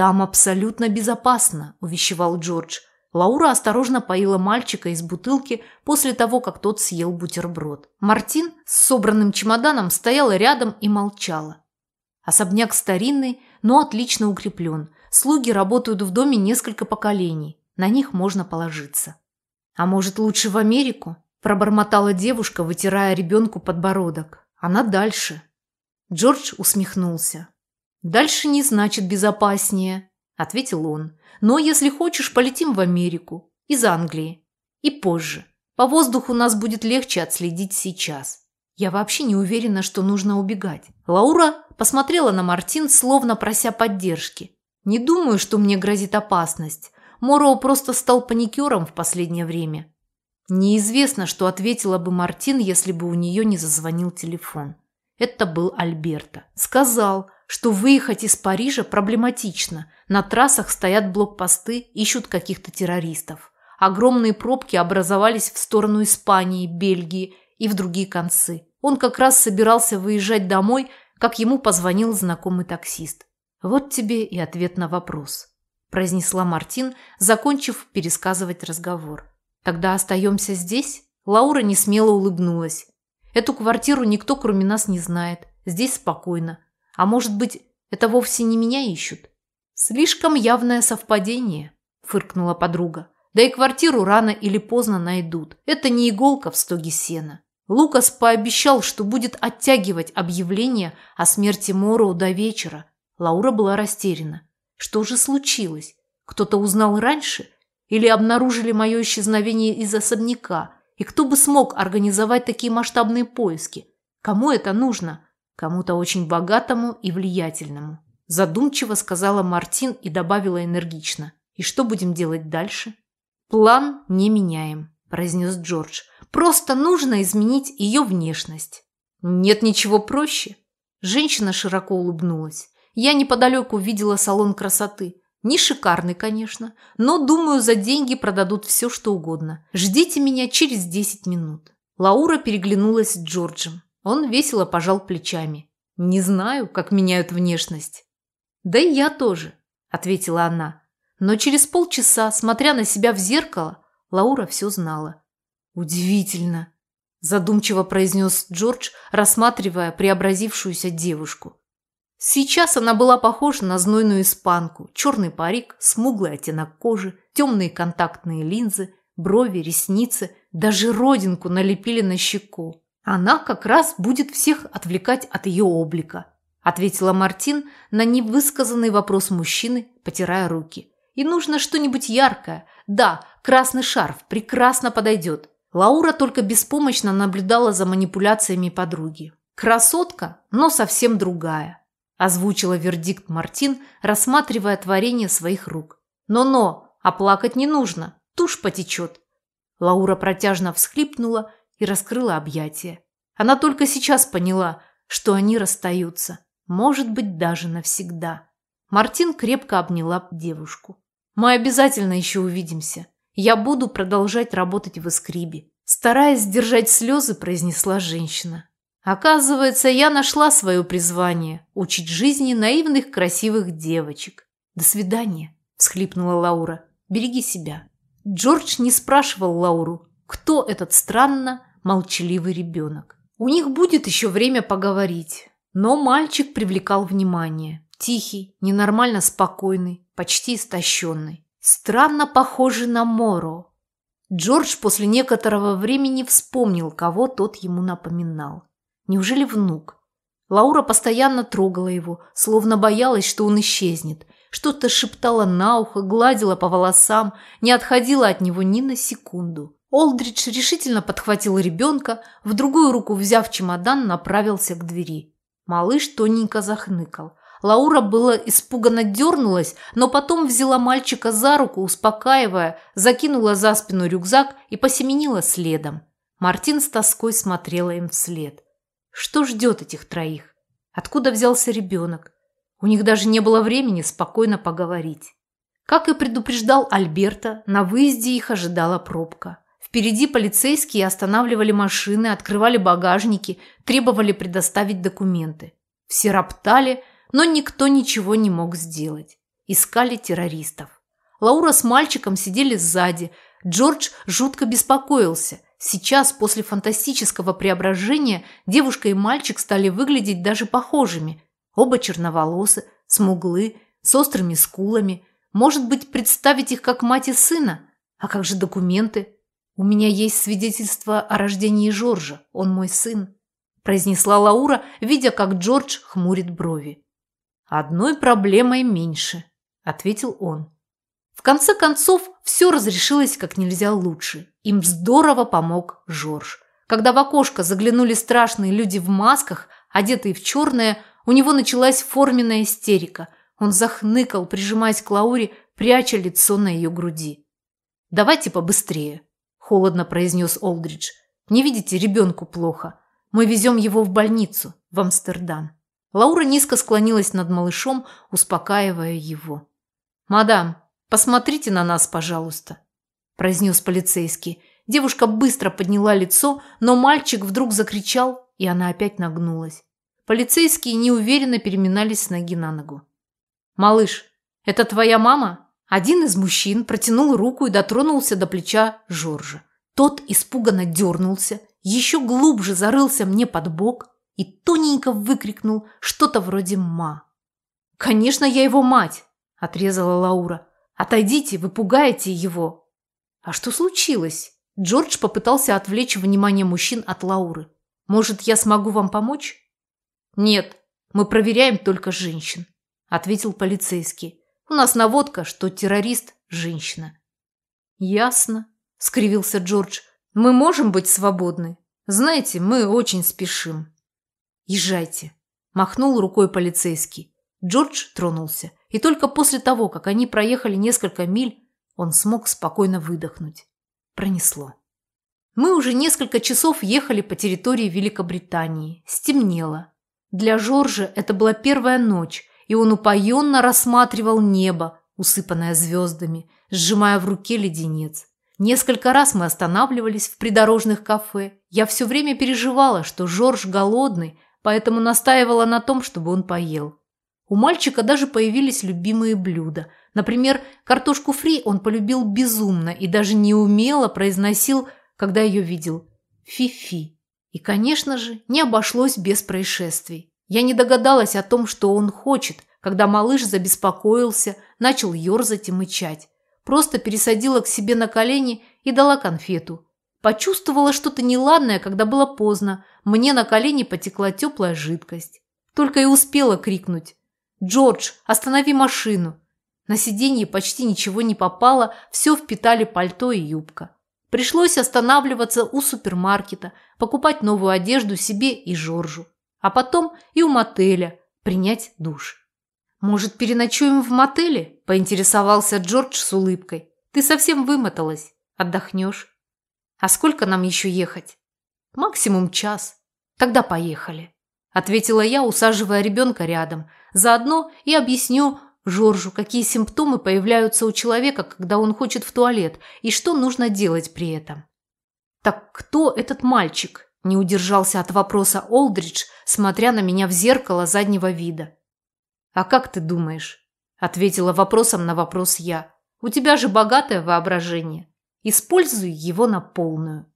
«Там абсолютно безопасно», – увещевал Джордж. Лаура осторожно поила мальчика из бутылки после того, как тот съел бутерброд. Мартин с собранным чемоданом стояла рядом и молчала. Особняк старинный, но отлично укреплен. Слуги работают в доме несколько поколений. На них можно положиться. «А может, лучше в Америку?» – пробормотала девушка, вытирая ребенку подбородок. «Она дальше». Джордж усмехнулся. «Дальше не значит безопаснее», – ответил он. «Но если хочешь, полетим в Америку. Из Англии. И позже. По воздуху нас будет легче отследить сейчас. Я вообще не уверена, что нужно убегать». Лаура посмотрела на Мартин, словно прося поддержки. «Не думаю, что мне грозит опасность. Мороу просто стал паникером в последнее время. Неизвестно, что ответила бы Мартин, если бы у нее не зазвонил телефон. Это был Альберто. Сказал, что выехать из Парижа проблематично. На трассах стоят блокпосты, ищут каких-то террористов. Огромные пробки образовались в сторону Испании, Бельгии и в другие концы. Он как раз собирался выезжать домой, как ему позвонил знакомый таксист. Вот тебе и ответ на вопрос произнесла Мартин, закончив пересказывать разговор. Тогда остаемся здесь? Лаура не смело улыбнулась. Эту квартиру никто, кроме нас, не знает. Здесь спокойно. А может быть, это вовсе не меня ищут? Слишком явное совпадение, фыркнула подруга. Да и квартиру рано или поздно найдут. Это не иголка в стоге сена. Лукас пообещал, что будет оттягивать объявление о смерти Мороу до вечера. Лаура была растеряна. Что же случилось? Кто-то узнал раньше? Или обнаружили мое исчезновение из особняка? И кто бы смог организовать такие масштабные поиски? Кому это нужно? Кому-то очень богатому и влиятельному. Задумчиво сказала Мартин и добавила энергично. И что будем делать дальше? План не меняем, произнес Джордж. Просто нужно изменить ее внешность. Нет ничего проще. Женщина широко улыбнулась. Я неподалеку видела салон красоты. Не шикарный, конечно, но, думаю, за деньги продадут все, что угодно. Ждите меня через 10 минут». Лаура переглянулась с Джорджем. Он весело пожал плечами. «Не знаю, как меняют внешность». «Да и я тоже», – ответила она. Но через полчаса, смотря на себя в зеркало, Лаура все знала. «Удивительно», – задумчиво произнес Джордж, рассматривая преобразившуюся девушку. Сейчас она была похожа на знойную испанку. Черный парик, смуглый оттенок кожи, темные контактные линзы, брови, ресницы, даже родинку налепили на щеку. Она как раз будет всех отвлекать от ее облика, ответила Мартин на невысказанный вопрос мужчины, потирая руки. И нужно что-нибудь яркое. Да, красный шарф прекрасно подойдет. Лаура только беспомощно наблюдала за манипуляциями подруги. Красотка, но совсем другая озвучила вердикт Мартин, рассматривая творение своих рук. «Но-но, а плакать не нужно, тушь потечет». Лаура протяжно всхлипнула и раскрыла объятия. Она только сейчас поняла, что они расстаются, может быть, даже навсегда. Мартин крепко обняла девушку. «Мы обязательно еще увидимся. Я буду продолжать работать в Искрибе», стараясь сдержать слезы, произнесла женщина. Оказывается, я нашла свое призвание – учить жизни наивных красивых девочек. «До свидания», – всхлипнула Лаура. «Береги себя». Джордж не спрашивал Лауру, кто этот странно молчаливый ребенок. У них будет еще время поговорить. Но мальчик привлекал внимание. Тихий, ненормально спокойный, почти истощенный. Странно похожий на Моро. Джордж после некоторого времени вспомнил, кого тот ему напоминал. Неужели внук? Лаура постоянно трогала его, словно боялась, что он исчезнет. Что-то шептала на ухо, гладила по волосам, не отходила от него ни на секунду. Олдридж решительно подхватил ребенка, в другую руку взяв чемодан, направился к двери. Малыш тоненько захныкал. Лаура было испуганно дернулась, но потом взяла мальчика за руку, успокаивая, закинула за спину рюкзак и посеменила следом. Мартин с тоской смотрела им вслед. Что ждет этих троих? Откуда взялся ребенок? У них даже не было времени спокойно поговорить. Как и предупреждал Альберта, на выезде их ожидала пробка. Впереди полицейские останавливали машины, открывали багажники, требовали предоставить документы. Все роптали, но никто ничего не мог сделать. искали террористов. Лаура с мальчиком сидели сзади. Джордж жутко беспокоился. Сейчас, после фантастического преображения, девушка и мальчик стали выглядеть даже похожими. Оба черноволосы, смуглы, с острыми скулами. Может быть, представить их как мать и сына? А как же документы? У меня есть свидетельство о рождении Жоржа. Он мой сын произнесла Лаура, видя, как Джордж хмурит брови. «Одной проблемой меньше», – ответил он. В конце концов, все разрешилось как нельзя лучше. Им здорово помог Жорж. Когда в окошко заглянули страшные люди в масках, одетые в черное, у него началась форменная истерика. Он захныкал, прижимаясь к Лауре, пряча лицо на ее груди. «Давайте побыстрее», – холодно произнес Олдридж. «Не видите, ребенку плохо. Мы везем его в больницу, в Амстердам. Лаура низко склонилась над малышом, успокаивая его. «Мадам, посмотрите на нас, пожалуйста», – произнес полицейский. Девушка быстро подняла лицо, но мальчик вдруг закричал, и она опять нагнулась. Полицейские неуверенно переминались с ноги на ногу. «Малыш, это твоя мама?» Один из мужчин протянул руку и дотронулся до плеча Жоржа. Тот испуганно дернулся, еще глубже зарылся мне под бок и тоненько выкрикнул что-то вроде «ма». «Конечно, я его мать!» – отрезала Лаура. «Отойдите, вы пугаете его!» «А что случилось?» Джордж попытался отвлечь внимание мужчин от Лауры. «Может, я смогу вам помочь?» «Нет, мы проверяем только женщин», – ответил полицейский. «У нас наводка, что террорист – женщина». «Ясно», – скривился Джордж. Мы можем быть свободны. Знаете, мы очень спешим. Езжайте. Махнул рукой полицейский. Джордж тронулся. И только после того, как они проехали несколько миль, он смог спокойно выдохнуть. Пронесло. Мы уже несколько часов ехали по территории Великобритании. Стемнело. Для Жоржа это была первая ночь, и он упоенно рассматривал небо, усыпанное звездами, сжимая в руке леденец. Несколько раз мы останавливались в придорожных кафе. Я все время переживала, что Жорж голодный, поэтому настаивала на том, чтобы он поел. У мальчика даже появились любимые блюда. Например, картошку фри он полюбил безумно и даже неумело произносил, когда ее видел. Фи-фи. И, конечно же, не обошлось без происшествий. Я не догадалась о том, что он хочет, когда малыш забеспокоился, начал ерзать и мычать. Просто пересадила к себе на колени и дала конфету. Почувствовала что-то неладное, когда было поздно. Мне на колени потекла теплая жидкость. Только и успела крикнуть. «Джордж, останови машину!» На сиденье почти ничего не попало, все впитали пальто и юбка. Пришлось останавливаться у супермаркета, покупать новую одежду себе и Жоржу. А потом и у мотеля принять душ. «Может, переночуем в мотеле?» – поинтересовался Джордж с улыбкой. «Ты совсем вымоталась. Отдохнешь». «А сколько нам еще ехать?» «Максимум час. Тогда поехали», – ответила я, усаживая ребенка рядом. «Заодно и объясню Жоржу, какие симптомы появляются у человека, когда он хочет в туалет, и что нужно делать при этом». «Так кто этот мальчик?» – не удержался от вопроса Олдридж, смотря на меня в зеркало заднего вида. «А как ты думаешь?» – ответила вопросом на вопрос я. «У тебя же богатое воображение. Используй его на полную».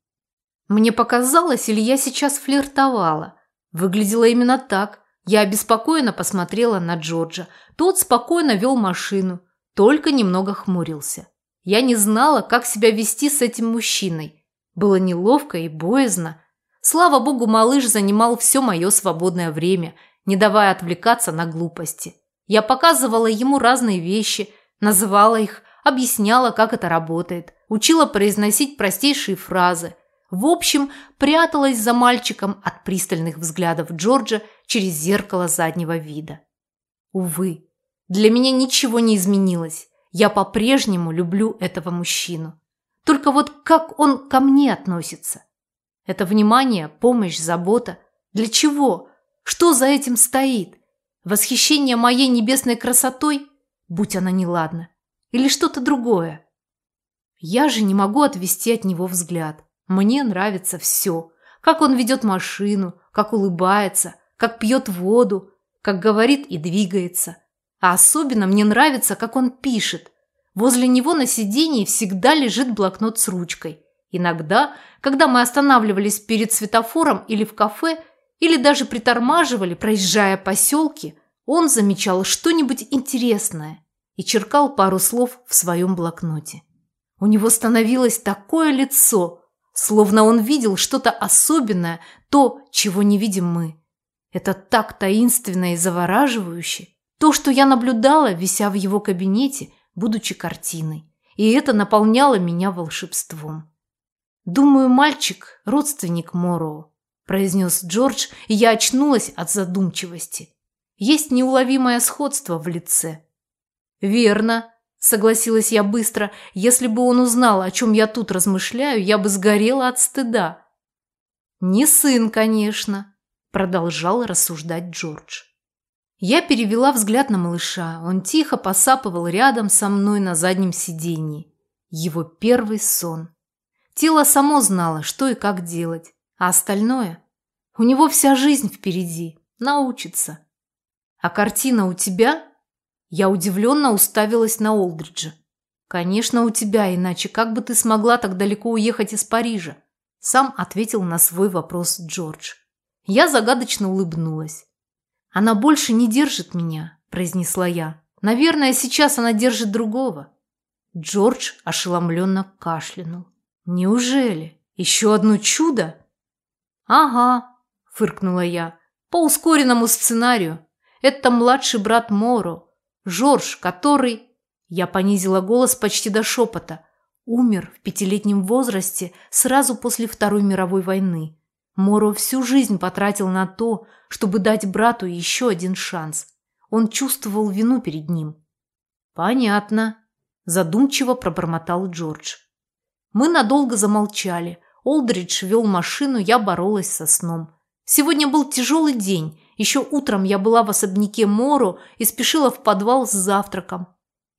Мне показалось, или я сейчас флиртовала. Выглядело именно так. Я обеспокоенно посмотрела на Джорджа. Тот спокойно вел машину, только немного хмурился. Я не знала, как себя вести с этим мужчиной. Было неловко и боязно. Слава богу, малыш занимал все мое свободное время – не давая отвлекаться на глупости. Я показывала ему разные вещи, называла их, объясняла, как это работает, учила произносить простейшие фразы. В общем, пряталась за мальчиком от пристальных взглядов Джорджа через зеркало заднего вида. Увы, для меня ничего не изменилось. Я по-прежнему люблю этого мужчину. Только вот как он ко мне относится? Это внимание, помощь, забота. Для чего? Что за этим стоит? Восхищение моей небесной красотой, будь она неладна, или что-то другое? Я же не могу отвести от него взгляд. Мне нравится все. Как он ведет машину, как улыбается, как пьет воду, как говорит и двигается. А особенно мне нравится, как он пишет. Возле него на сиденье всегда лежит блокнот с ручкой. Иногда, когда мы останавливались перед светофором или в кафе, или даже притормаживали, проезжая поселки, он замечал что-нибудь интересное и черкал пару слов в своем блокноте. У него становилось такое лицо, словно он видел что-то особенное, то, чего не видим мы. Это так таинственно и завораживающе. То, что я наблюдала, вися в его кабинете, будучи картиной. И это наполняло меня волшебством. «Думаю, мальчик – родственник Мороу», – произнес Джордж, и я очнулась от задумчивости. Есть неуловимое сходство в лице. «Верно», – согласилась я быстро. «Если бы он узнал, о чем я тут размышляю, я бы сгорела от стыда». «Не сын, конечно», – продолжал рассуждать Джордж. Я перевела взгляд на малыша. Он тихо посапывал рядом со мной на заднем сиденье. Его первый сон. Тело само знало, что и как делать. А остальное? У него вся жизнь впереди. Научится. А картина у тебя? Я удивленно уставилась на Олдриджа. Конечно, у тебя, иначе как бы ты смогла так далеко уехать из Парижа? Сам ответил на свой вопрос Джордж. Я загадочно улыбнулась. «Она больше не держит меня», – произнесла я. «Наверное, сейчас она держит другого». Джордж ошеломленно кашлянул. «Неужели? Еще одно чудо?» «Ага», – фыркнула я. «По ускоренному сценарию. Это младший брат Моро, Жорж, который...» Я понизила голос почти до шепота. Умер в пятилетнем возрасте сразу после Второй мировой войны. Моро всю жизнь потратил на то, чтобы дать брату еще один шанс. Он чувствовал вину перед ним. «Понятно», – задумчиво пробормотал Джордж. Мы надолго замолчали. Олдридж вел машину, я боролась со сном. Сегодня был тяжелый день. Еще утром я была в особняке Моро и спешила в подвал с завтраком.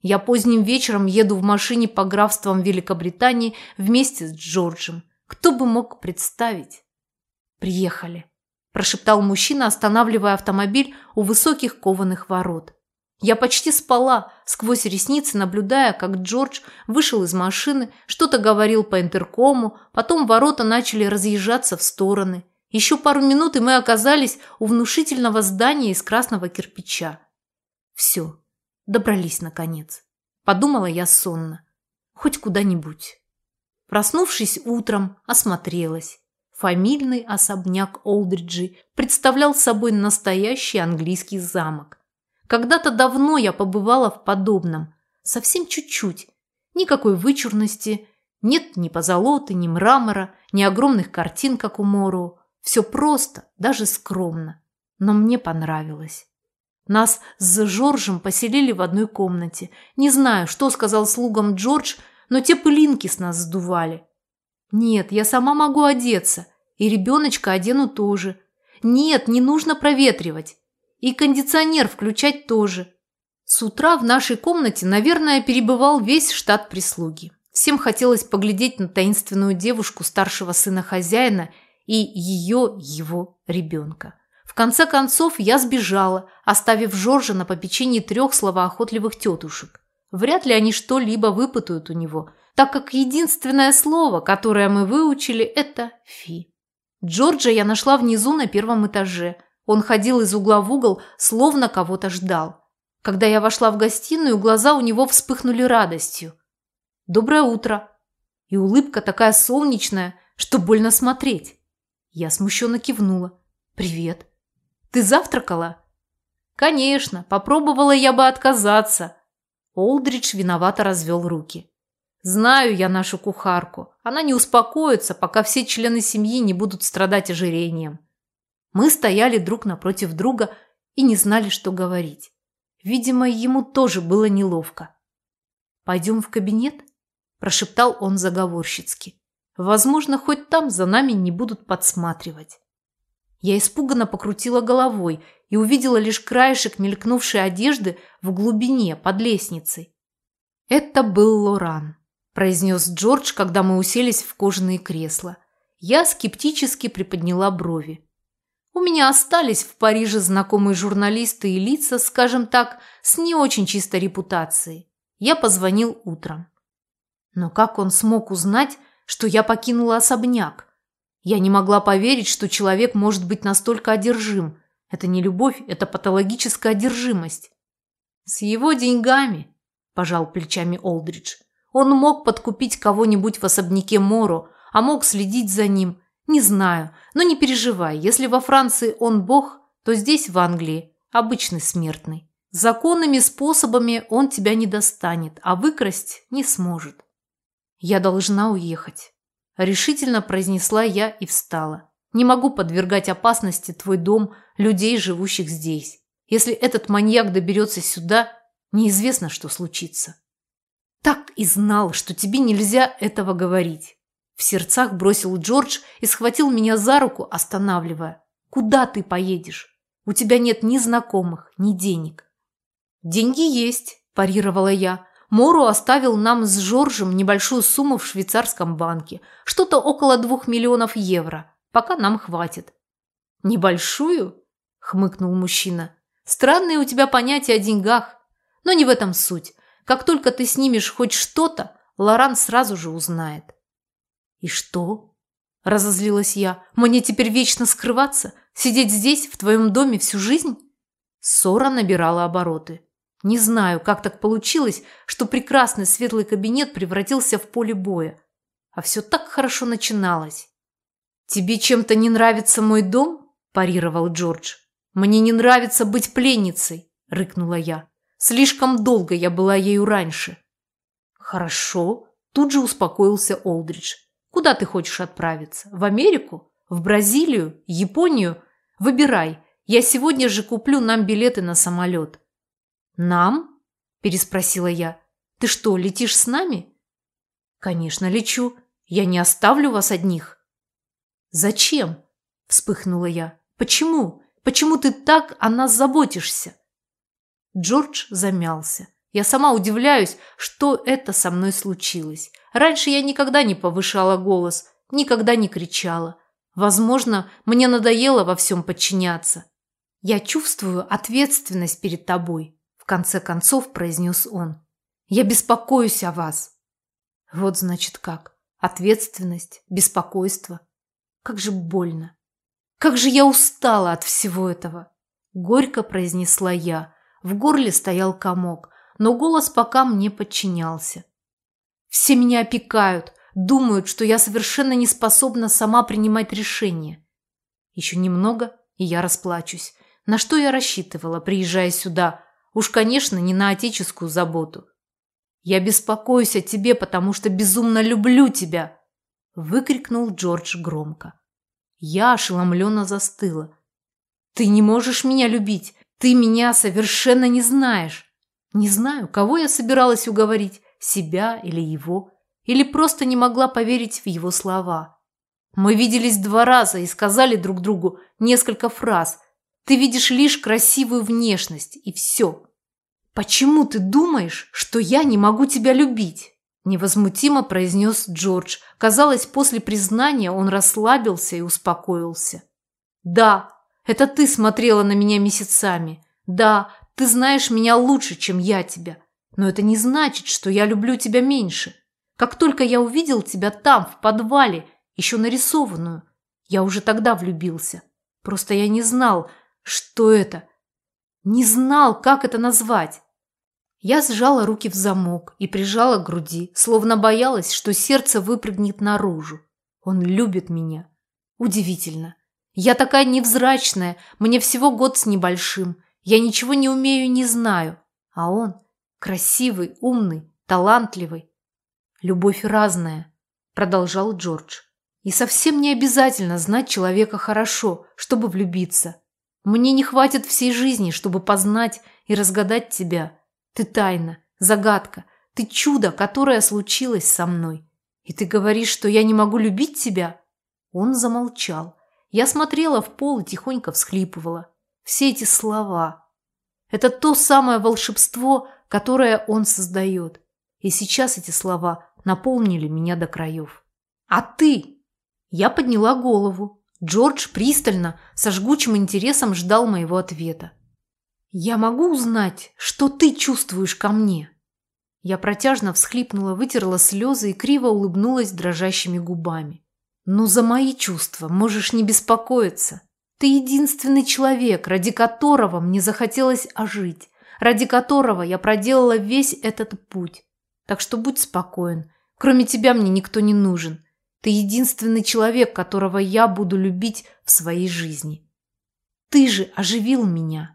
Я поздним вечером еду в машине по графствам Великобритании вместе с Джорджем. Кто бы мог представить? «Приехали», – прошептал мужчина, останавливая автомобиль у высоких кованых ворот. Я почти спала, сквозь ресницы наблюдая, как Джордж вышел из машины, что-то говорил по интеркому, потом ворота начали разъезжаться в стороны. Еще пару минут, и мы оказались у внушительного здания из красного кирпича. Все, добрались наконец. Подумала я сонно. Хоть куда-нибудь. Проснувшись утром, осмотрелась. Фамильный особняк Олдриджи представлял собой настоящий английский замок. Когда-то давно я побывала в подобном. Совсем чуть-чуть. Никакой вычурности. Нет ни позолоты, ни мрамора, ни огромных картин, как у Мору. Все просто, даже скромно. Но мне понравилось. Нас с Жоржем поселили в одной комнате. Не знаю, что сказал слугам Джордж, но те пылинки с нас сдували. Нет, я сама могу одеться. И ребеночка одену тоже. Нет, не нужно проветривать. И кондиционер включать тоже. С утра в нашей комнате, наверное, перебывал весь штат прислуги. Всем хотелось поглядеть на таинственную девушку старшего сына хозяина и ее, его ребенка. В конце концов, я сбежала, оставив Жоржа на попечении трех словоохотливых тетушек. Вряд ли они что-либо выпытают у него – так как единственное слово, которое мы выучили, это «фи». Джорджа я нашла внизу на первом этаже. Он ходил из угла в угол, словно кого-то ждал. Когда я вошла в гостиную, глаза у него вспыхнули радостью. «Доброе утро!» И улыбка такая солнечная, что больно смотреть. Я смущенно кивнула. «Привет!» «Ты завтракала?» «Конечно, попробовала я бы отказаться». Олдридж виновато развел руки. Знаю я нашу кухарку. Она не успокоится, пока все члены семьи не будут страдать ожирением. Мы стояли друг напротив друга и не знали, что говорить. Видимо, ему тоже было неловко. «Пойдем в кабинет?» – прошептал он заговорщицки. «Возможно, хоть там за нами не будут подсматривать». Я испуганно покрутила головой и увидела лишь краешек мелькнувшей одежды в глубине под лестницей. Это был Лоран произнес Джордж, когда мы уселись в кожаные кресла. Я скептически приподняла брови. У меня остались в Париже знакомые журналисты и лица, скажем так, с не очень чистой репутацией. Я позвонил утром. Но как он смог узнать, что я покинула особняк? Я не могла поверить, что человек может быть настолько одержим. Это не любовь, это патологическая одержимость. С его деньгами, пожал плечами Олдридж. Он мог подкупить кого-нибудь в особняке Моро, а мог следить за ним, не знаю, но не переживай, если во Франции он бог, то здесь, в Англии, обычный смертный. Законными способами он тебя не достанет, а выкрасть не сможет. Я должна уехать. Решительно произнесла я и встала. Не могу подвергать опасности твой дом, людей, живущих здесь. Если этот маньяк доберется сюда, неизвестно, что случится. Так и знал, что тебе нельзя этого говорить. В сердцах бросил Джордж и схватил меня за руку, останавливая. «Куда ты поедешь? У тебя нет ни знакомых, ни денег». «Деньги есть», – парировала я. Мору оставил нам с Жоржем небольшую сумму в швейцарском банке. Что-то около двух миллионов евро. Пока нам хватит. «Небольшую?» – хмыкнул мужчина. «Странные у тебя понятия о деньгах. Но не в этом суть. Как только ты снимешь хоть что-то, Лоран сразу же узнает. «И что?» – разозлилась я. «Мне теперь вечно скрываться? Сидеть здесь, в твоем доме, всю жизнь?» Ссора набирала обороты. Не знаю, как так получилось, что прекрасный светлый кабинет превратился в поле боя. А все так хорошо начиналось. «Тебе чем-то не нравится мой дом?» – парировал Джордж. «Мне не нравится быть пленницей», – рыкнула я. «Слишком долго я была ею раньше». «Хорошо», – тут же успокоился Олдридж. Куда ты хочешь отправиться? В Америку? В Бразилию? Японию? Выбирай. Я сегодня же куплю нам билеты на самолет». «Нам?» – переспросила я. «Ты что, летишь с нами?» «Конечно, лечу. Я не оставлю вас одних». «Зачем?» – вспыхнула я. «Почему? Почему ты так о нас заботишься?» Джордж замялся. Я сама удивляюсь, что это со мной случилось. Раньше я никогда не повышала голос, никогда не кричала. Возможно, мне надоело во всем подчиняться. Я чувствую ответственность перед тобой, в конце концов произнес он. Я беспокоюсь о вас. Вот значит как. Ответственность, беспокойство. Как же больно. Как же я устала от всего этого. Горько произнесла я. В горле стоял комок но голос пока мне подчинялся. Все меня опекают, думают, что я совершенно не способна сама принимать решения. Еще немного, и я расплачусь. На что я рассчитывала, приезжая сюда? Уж, конечно, не на отеческую заботу. Я беспокоюсь о тебе, потому что безумно люблю тебя, выкрикнул Джордж громко. Я ошеломленно застыла. Ты не можешь меня любить. Ты меня совершенно не знаешь. Не знаю, кого я собиралась уговорить, себя или его, или просто не могла поверить в его слова. Мы виделись два раза и сказали друг другу несколько фраз. Ты видишь лишь красивую внешность, и все. Почему ты думаешь, что я не могу тебя любить? Невозмутимо произнес Джордж. Казалось, после признания он расслабился и успокоился. Да, это ты смотрела на меня месяцами. Да, ты знаешь меня лучше, чем я тебя. Но это не значит, что я люблю тебя меньше. Как только я увидел тебя там, в подвале, еще нарисованную, я уже тогда влюбился. Просто я не знал, что это. Не знал, как это назвать. Я сжала руки в замок и прижала к груди, словно боялась, что сердце выпрыгнет наружу. Он любит меня. Удивительно. Я такая невзрачная, мне всего год с небольшим, я ничего не умею и не знаю. А он красивый, умный, талантливый. Любовь разная, продолжал Джордж. И совсем не обязательно знать человека хорошо, чтобы влюбиться. Мне не хватит всей жизни, чтобы познать и разгадать тебя. Ты тайна, загадка, ты чудо, которое случилось со мной. И ты говоришь, что я не могу любить тебя? Он замолчал. Я смотрела в пол и тихонько всхлипывала. Все эти слова. Это то самое волшебство, которое он создает. И сейчас эти слова наполнили меня до краев. «А ты?» Я подняла голову. Джордж пристально, со жгучим интересом ждал моего ответа. «Я могу узнать, что ты чувствуешь ко мне?» Я протяжно всхлипнула, вытерла слезы и криво улыбнулась дрожащими губами. «Ну, за мои чувства можешь не беспокоиться. Ты единственный человек, ради которого мне захотелось ожить, ради которого я проделала весь этот путь. Так что будь спокоен. Кроме тебя мне никто не нужен. Ты единственный человек, которого я буду любить в своей жизни. Ты же оживил меня.